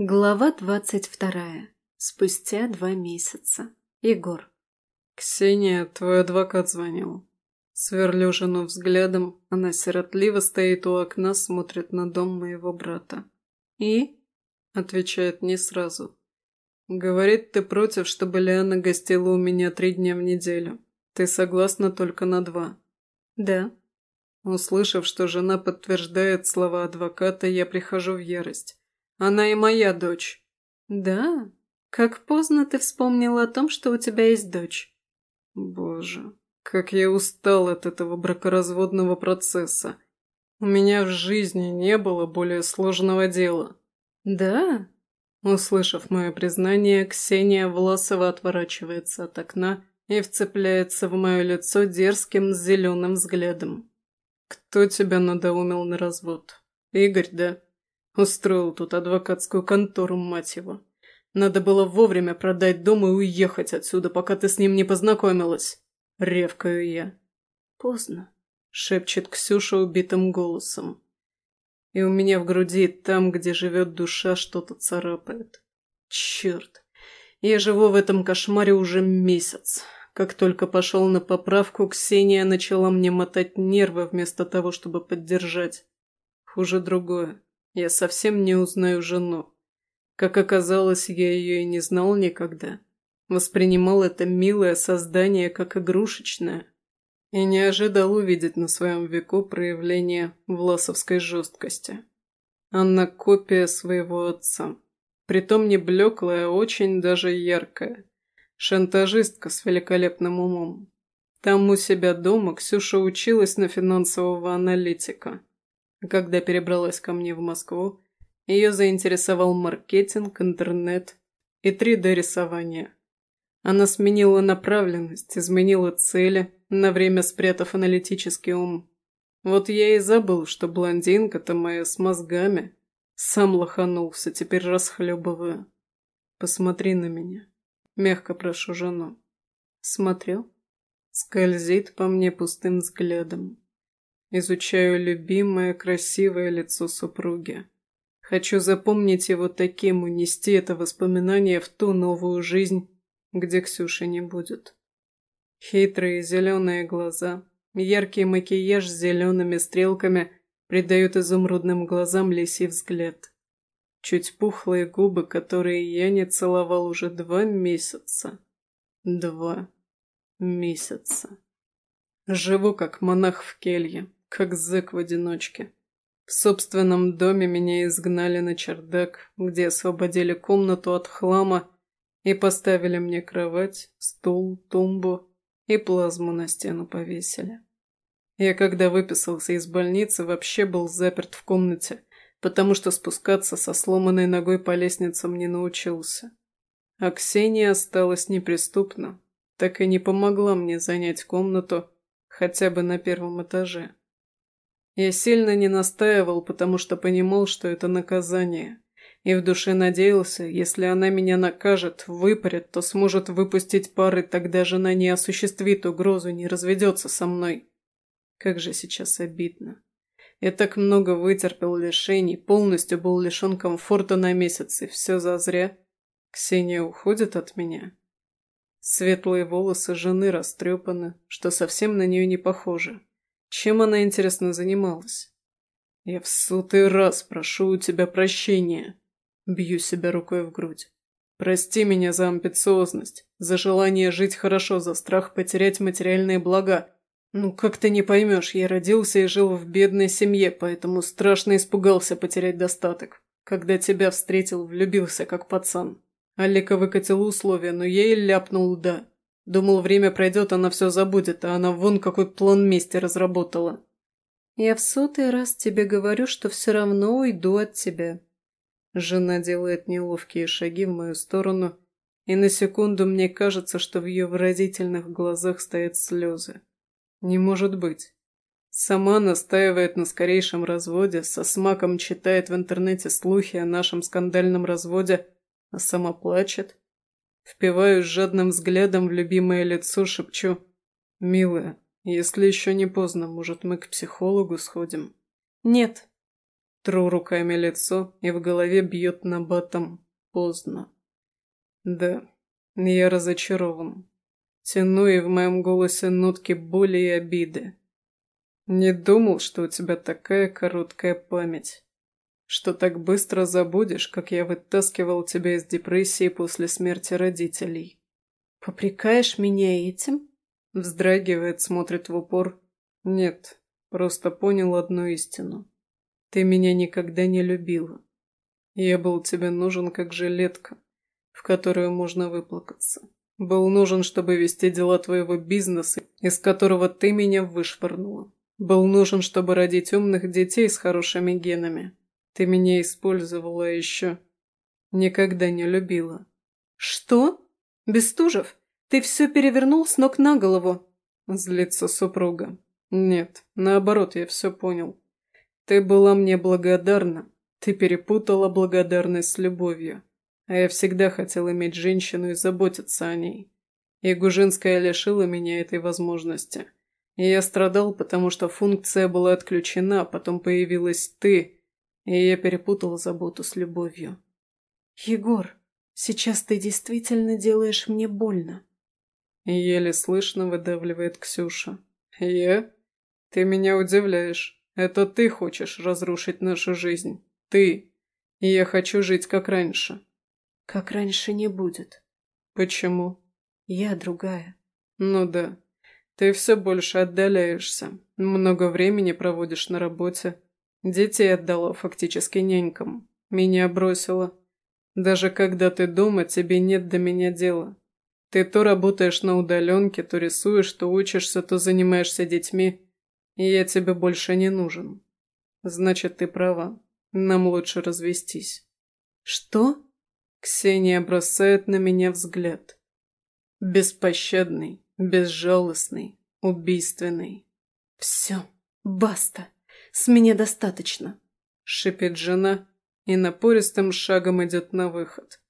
Глава двадцать вторая. Спустя два месяца. Егор. «Ксения, твой адвокат звонил». Сверлю жену взглядом, она сиротливо стоит у окна, смотрит на дом моего брата. «И?» – отвечает не сразу. «Говорит, ты против, чтобы Лиана гостила у меня три дня в неделю. Ты согласна только на два?» «Да». Услышав, что жена подтверждает слова адвоката, я прихожу в ярость. Она и моя дочь». «Да? Как поздно ты вспомнила о том, что у тебя есть дочь». «Боже, как я устал от этого бракоразводного процесса. У меня в жизни не было более сложного дела». «Да?» Услышав мое признание, Ксения Власова отворачивается от окна и вцепляется в мое лицо дерзким зеленым взглядом. «Кто тебя надоумил на развод? Игорь, да?» Устроил тут адвокатскую контору, мать его. Надо было вовремя продать дом и уехать отсюда, пока ты с ним не познакомилась. Ревкаю я. Поздно, шепчет Ксюша убитым голосом. И у меня в груди, там, где живет душа, что-то царапает. Черт, я живу в этом кошмаре уже месяц. Как только пошел на поправку, Ксения начала мне мотать нервы вместо того, чтобы поддержать. Хуже другое. Я совсем не узнаю жену. Как оказалось, я ее и не знал никогда. Воспринимал это милое создание как игрушечное. И не ожидал увидеть на своем веку проявление власовской жесткости. Она копия своего отца. Притом не блеклая, а очень даже яркая. Шантажистка с великолепным умом. Там у себя дома Ксюша училась на финансового аналитика. Когда перебралась ко мне в Москву, ее заинтересовал маркетинг, интернет и 3D-рисование. Она сменила направленность, изменила цели, на время спрятав аналитический ум. Вот я и забыл, что блондинка-то моя с мозгами. Сам лоханулся, теперь расхлебываю. Посмотри на меня. Мягко прошу жену. Смотрел? Скользит по мне пустым взглядом. Изучаю любимое, красивое лицо супруги. Хочу запомнить его таким, унести это воспоминание в ту новую жизнь, где Ксюши не будет. Хитрые зеленые глаза, яркий макияж с зелеными стрелками придают изумрудным глазам лисий взгляд. Чуть пухлые губы, которые я не целовал уже два месяца. Два месяца. Живу как монах в келье, как зэк в одиночке. В собственном доме меня изгнали на чердак, где освободили комнату от хлама и поставили мне кровать, стул, тумбу и плазму на стену повесили. Я, когда выписался из больницы, вообще был заперт в комнате, потому что спускаться со сломанной ногой по лестницам не научился. А Ксения осталась неприступна, так и не помогла мне занять комнату хотя бы на первом этаже. Я сильно не настаивал, потому что понимал, что это наказание. И в душе надеялся, если она меня накажет, выпарит, то сможет выпустить пары, тогда жена не осуществит угрозу, не разведется со мной. Как же сейчас обидно. Я так много вытерпел лишений, полностью был лишен комфорта на месяц, и все зазря. Ксения уходит от меня. Светлые волосы жены растрепаны, что совсем на нее не похоже. Чем она, интересно, занималась? Я в сотый раз прошу у тебя прощения. Бью себя рукой в грудь. Прости меня за амбициозность, за желание жить хорошо, за страх потерять материальные блага. Ну, как ты не поймешь, я родился и жил в бедной семье, поэтому страшно испугался потерять достаток. Когда тебя встретил, влюбился как пацан. Алика выкатил условия, но и ляпнул «да». Думал, время пройдет, она все забудет, а она вон какой план мести разработала. Я в сотый раз тебе говорю, что все равно уйду от тебя. Жена делает неловкие шаги в мою сторону, и на секунду мне кажется, что в ее выразительных глазах стоят слезы. Не может быть. Сама настаивает на скорейшем разводе, со смаком читает в интернете слухи о нашем скандальном разводе, а сама плачет. Впиваюсь жадным взглядом в любимое лицо, шепчу. «Милая, если еще не поздно, может, мы к психологу сходим?» «Нет». Тру руками лицо, и в голове бьет на батом. Поздно. Да, я разочарован. Тяну и в моем голосе нотки боли и обиды. Не думал, что у тебя такая короткая память. Что так быстро забудешь, как я вытаскивал тебя из депрессии после смерти родителей. Попрекаешь меня этим? Вздрагивает, смотрит в упор. Нет, просто понял одну истину. Ты меня никогда не любила. Я был тебе нужен как жилетка, в которую можно выплакаться. Был нужен, чтобы вести дела твоего бизнеса, из которого ты меня вышвырнула. Был нужен, чтобы родить умных детей с хорошими генами. Ты меня использовала а еще. Никогда не любила. Что? Бестужев, ты все перевернул с ног на голову. Злится супруга. Нет, наоборот, я все понял. Ты была мне благодарна. Ты перепутала благодарность с любовью. А я всегда хотел иметь женщину и заботиться о ней. И Гужинская лишила меня этой возможности. И я страдал, потому что функция была отключена, потом появилась ты, и я перепутал заботу с любовью. «Егор, сейчас ты действительно делаешь мне больно». Еле слышно выдавливает Ксюша. «Я? Ты меня удивляешь. Это ты хочешь разрушить нашу жизнь. Ты. И я хочу жить как раньше». «Как раньше не будет». «Почему?» «Я другая». «Ну да. Ты все больше отдаляешься, много времени проводишь на работе. Детей отдала фактически нянькам. Меня бросила. Даже когда ты дома, тебе нет до меня дела. Ты то работаешь на удаленке, то рисуешь, то учишься, то занимаешься детьми. И я тебе больше не нужен. Значит, ты права. Нам лучше развестись. Что? Ксения бросает на меня взгляд. Беспощадный, безжалостный, убийственный. «Все, баста, с меня достаточно», — шипит жена и напористым шагом идет на выход.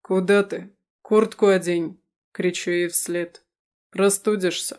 «Куда ты? Куртку одень!» — кричу ей вслед. «Простудишься!»